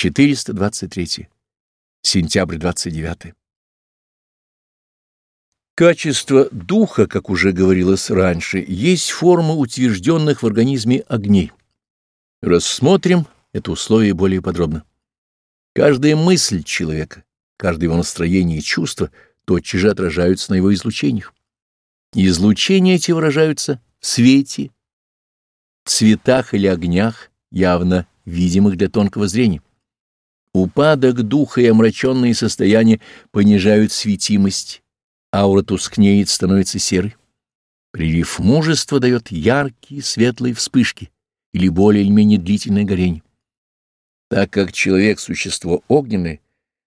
423. Сентябрь 29. Качество духа, как уже говорилось раньше, есть форма утвержденных в организме огней. Рассмотрим это условие более подробно. Каждая мысль человека, каждое его настроение и чувство тотчас же отражаются на его излучениях. Излучения эти выражаются в свете, цветах или огнях, явно видимых для тонкого зрения. Упадок духа и омраченные состояния понижают светимость, аура тускнеет, становится серой. Прилив мужества дает яркие светлые вспышки или более или менее длительное горение. Так как человек — существо огненное,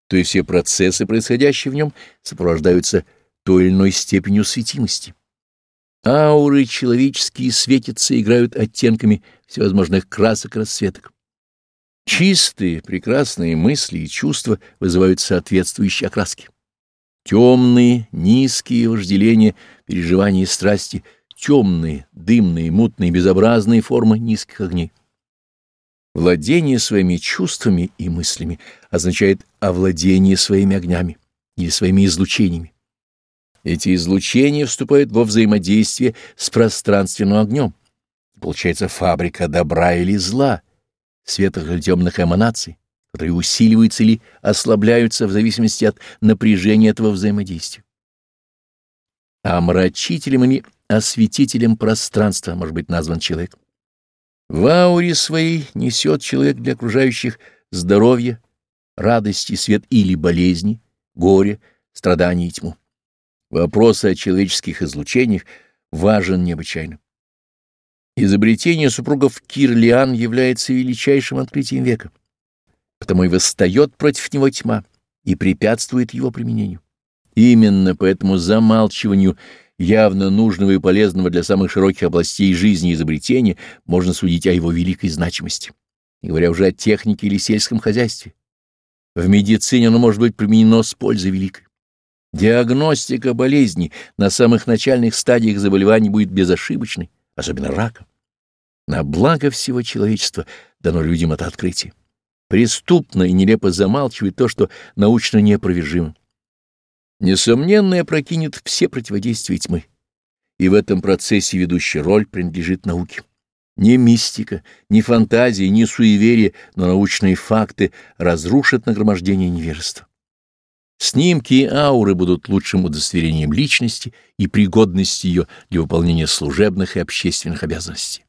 то и все процессы, происходящие в нем, сопровождаются той или иной степенью светимости. Ауры человеческие светятся и играют оттенками всевозможных красок и расцветок. Чистые, прекрасные мысли и чувства вызывают соответствующие окраски. Темные, низкие вожделения, переживания и страсти, темные, дымные, мутные, безобразные формы низких огней. Владение своими чувствами и мыслями означает овладение своими огнями или своими излучениями. Эти излучения вступают во взаимодействие с пространственным огнем. Получается фабрика добра или зла, светлых или темных эманаций, которые усиливаются или ослабляются в зависимости от напряжения этого взаимодействия. Омрачителем или осветителем пространства может быть назван человек. В ауре своей несет человек для окружающих здоровье, радости, свет или болезни, горе, страдания и тьму. Вопрос о человеческих излучениях важен необычайно. Изобретение супругов Кирлиан является величайшим открытием века, потому и восстает против него тьма и препятствует его применению. Именно по этому замалчиванию явно нужного и полезного для самых широких областей жизни изобретения можно судить о его великой значимости, не говоря уже о технике или сельском хозяйстве. В медицине оно может быть применено с пользой великой. Диагностика болезней на самых начальных стадиях заболеваний будет безошибочной, особенно рака. На благо всего человечества дано людям это открытие. Преступно и нелепо замалчивает то, что научно неопровержимо. Несомненно, опрокинет все противодействия тьмы, и в этом процессе ведущая роль принадлежит науке. Ни мистика, ни фантазия, ни суеверие, но научные факты разрушат нагромождение невежества. Снимки и ауры будут лучшим удостоверением личности и пригодности ее для выполнения служебных и общественных обязанностей.